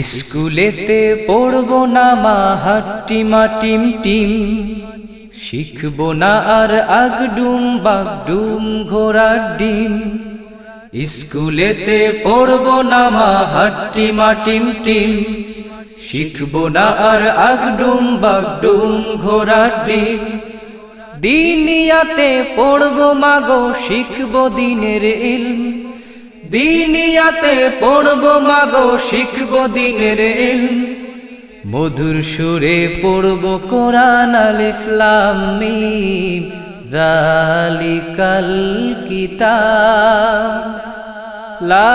স্কুলেতে পড়ব না মা হাট্টিমা টিম টিম। শিখব না আর আগডুম বাগডুম ঘোড়ার ডিম। স্কুলেতে পড়ব না মা হাট্টিমা টিম টিম। শিখব না আর আগডুম বাগডুম ঘোড়ার ডিম। দিনিয়াতে পড়ব মাগো শিখব দিনের ইলম। দিনিয়াতে পড়ব মাগো, শিখব দিনের মধুর সুরে পড়ব কোরআন আলিফলাম মিম জালিকাল কিতাব। লা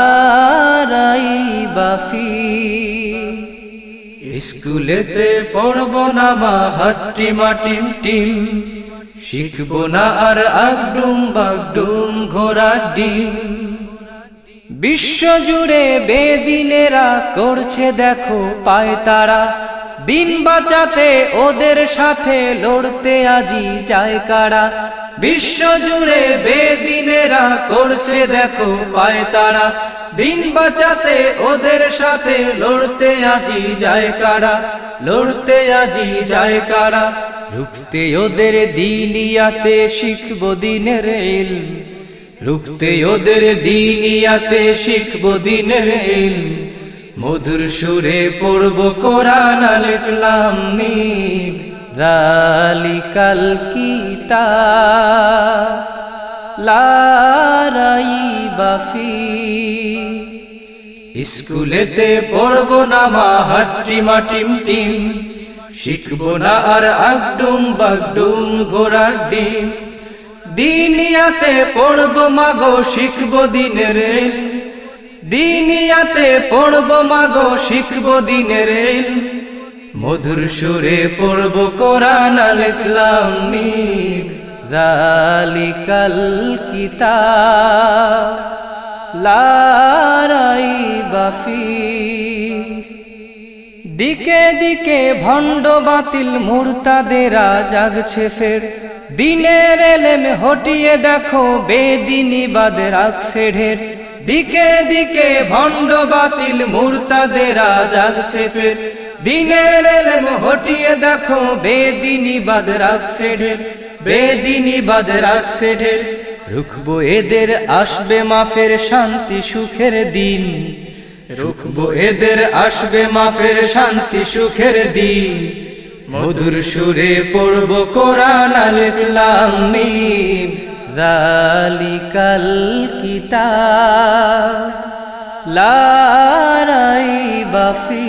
রাইবা ফি। স্কুলেতে পড়ব না মা, হাট্টি মাটিম টিম। শিখব না আর আগডুম বাগডুম ঘোড়ার ডিম। বিশ্ব জুড়ে বেদিনেরা করছে দেখো পায় তারা। দিন বাঁচাতে ওদের সাথে লড়তে আজি যায় কারা। বিশ্বজুড়ে বেদিনেরা করছে দেখো পায় তারা। দিন বাঁচাতে ওদের সাথে লড়তে আজি যায় কারা। লড়তে আজি যায় কারা। রুখতে ওদের দিনিয়াতে শিখব দিনের রুখতে ওদের দিনিয়াতে শিখব দিনের ইলম। মধুর সুরে পড়ব কোরআন আলিফলাম মিম। জালিকাল কিতাব লা রাইবা ফি। স্কুলেতে পড়ব না মা হাট্টি মাটিম টিম। শিখব না আর আগডুম বাগডুম ঘোড়ার ডিম। দিনিয়াতে পড়ব মাগো, শিখব দিনের দিনিয়াতে পড়ব মাগো, শিখব দিনের মধুর সুরে পড়ব কোরআন আলিফলাম জালিকাল কিতাব লা রাইবা ফি দিকে দিকে ভণ্ড বাতিল মুরতাদেরা জাগছে ফের। দিনের এলেম হটিয়ে দেখো বেদিনী বাদ রাখছে ঢের। দিকে দিকে ভণ্ড বাতিল মুরতাদেরা জাগছে ফের। দিনের এলেম হটিয়ে দেখো বেদিনী বাদ রাখছে ঢের। বেদিনী বাদ রাখছে ঢের। রুখবো এদের, আসবে মাফের শান্তি, সুখের দিন। রুখবো এদের, আসবে মাফের শান্তি, সুখের দিন। মধুর সুরে পড়ব কোরআন আলিফলাম মিম জালিকাল কিতাব, লা রাইবা ফি।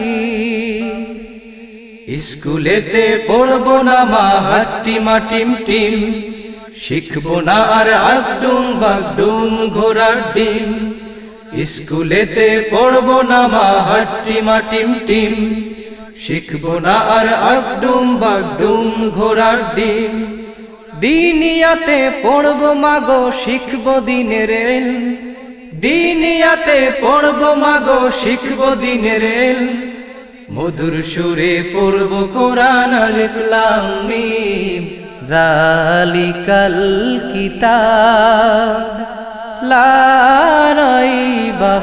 স্কুলেতে পড়ব না মা, হাট্টি মাটিম টিম শিখব না আর আগডুম বাগডুম ঘোড়ার ডিম। স্কুলেতে পড়ব না মা, হাট্টি মাটিম টিম শিখব না আর আগডুম বাগডুম ঘোড়ার ডিম। দিনিয়াতে পড়ব মাগো, শিখব দিনের দিনিয়াতে পড়ব মাগো, শিখব দিনের মধুর সুরে পড়ব কোরআন আলিফলাম জালিকাল কিতাব, লা রাইবা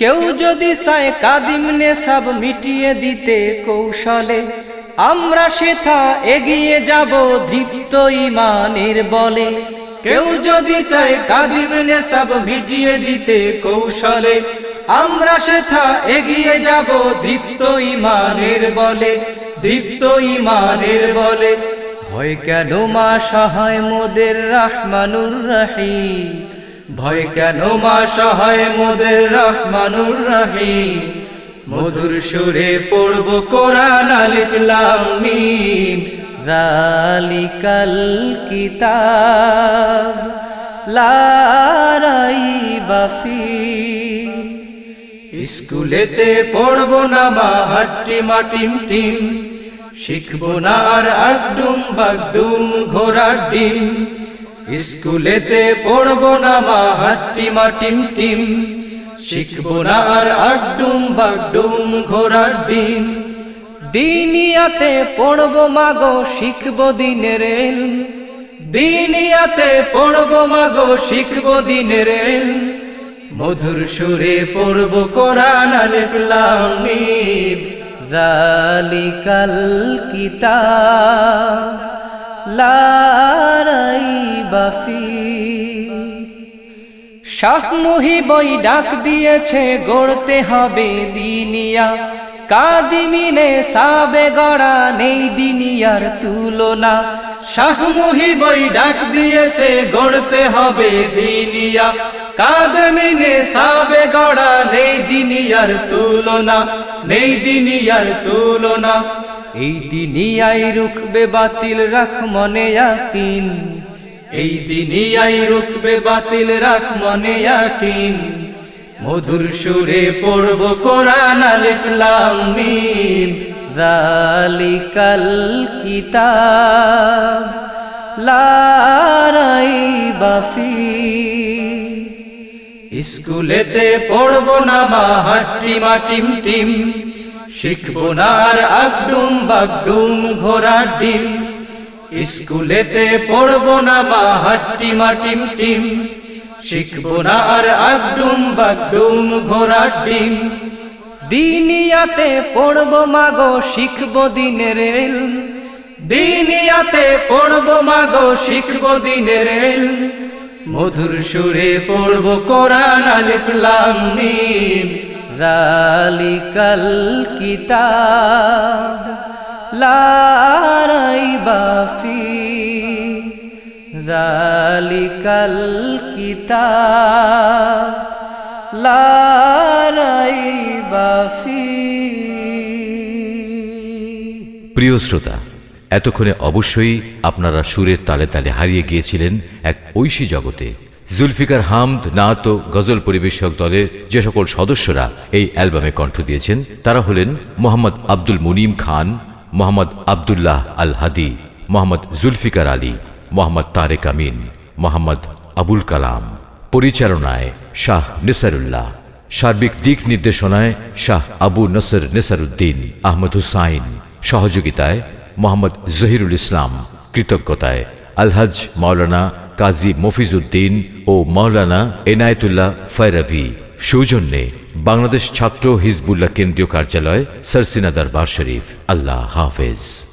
কেউ যদি চায় কাদিম সব মিটিয়ে দিতে কৌশলে, আমরা সেথা এগিয়ে যাব দৃপ্ত ইমানের বলে। কেউ যদি চায় কাদিম সব মিটিয়ে দিতে কৌশলে, আমরা সেথা এগিয়ে যাব দৃপ্ত ইমানের বলে। দৃপ্ত ইমানের বলে, ভয় কেন মা সহায় মোদের রাহমানুর রহিম? ভয় কেন মা সহায় মোদের রহমানুর রহিম? মধুর সুরে পড়ব কোরআন আলিফলাম মিম। জালিকাল কিতাব লা রাইবা ফি স্কুলেতে পড়ব না মা হাট্টি মাটিম টিম। শিখব না আর আগডুম বাগডুম ঘোড়ার ডিম। স্কুলেতে পড়ব না মা, হাট্টি মাটিম টিম টিম। শিখব না আর আগডুম বাগডুম ঘোড়ার ডিম। দিনিয়াতে পড়ব মাগো শিখব দিনের দিনিয়াতে পড়ব মাগো শিখব দিনের মধুর সুরে পড়ব কোরআন, আলিফ, লাম জালিকাল কিতাব, লা রাইবা ফি শাহ মুহিবই ডাক দিয়েছে, গড়তে হবে দিনিয়া। কাদিমিনে সাবে গড়া নেই দিনিয়ার তুলনা। শাহ মুহিবই ডাক দিয়েছে, গড়তে হবে দিনিয়া। কাদমিনে সাবে গড়া নেই দিনিয়ার তুলনা, নেই দিনিয়ার তুলনা। এই দিনিয়াই রুখবে বাতিল, রাখ মনে ইয়াকিন। এই দিনই আই রুখবে বাতিল রাখ মনে ইয়াকিন। মধুর সুরে পড়ব কোরআন আলিফ লাম মিম। জালিকাল কিতাব লা রাইবা ফি। স্কুলেতে পড়ব না মা হাট্টি মাটিম টিম। শিখব না আর আগডুম বাগডুম ঘোড়ার ডিম। স্কুলেতে পড়ব না মা হাট্টি মাটিম টিম। শিখব না আর আগডুম বাগডুম ঘোড়ার ডিম। দিনিয়াতে পড়ব মাগো, শিখব দিনের দিনিয়াতে পড়ব মাগো, শিখব দিনের ইলম। মধুর সুরে পড়ব কোরআন আলিফ লাম মিম। জালিকাল কিতাব। লা রাইবা ফি জালিকাল কিতাব লা রাইবা ফি প্রিয় শ্রোতা, এতক্ষণে অবশ্যই আপনারা সুরের তালে তালে হারিয়ে গিয়েছিলেন এক ঐশী জগতে। জুলফিকার হামদ, নাত গজল পরিবেশক দলের যে সকল সদস্যরা এই অ্যালবামে কণ্ঠ দিয়েছেন, তারা হলেন মোহাম্মদ আব্দুল মুনিম খান মোহাম্মদ আবদুল্লাহ আল হাদি মোহাম্মদ জুলফিকার আলী, মোহাম্মদ তারেক আমিন, মোহাম্মদ আবুল কালাম। পরিচালনায় শাহ নিসারুল্লাহ, সার্বিক দিক নির্দেশনায় শাহ আবু নসর নিসারুদ্দিন আহমদ হুসাইন, সহযোগিতায় মোহাম্মদ জহিরুল ইসলাম, কৃতজ্ঞতায় আলহাজ মাওলানা কাজী মফিজউদ্দিন ও মাওলানা এনায়েতুল্লাহ ফয়রাভি, সৌজন্যে বাংলাদেশ ছাত্র হিজবুল্লাহ কেন্দ্রীয় কার্যালয় সরসিনা দরবার শরীফ আল্লাহ হাফেজ।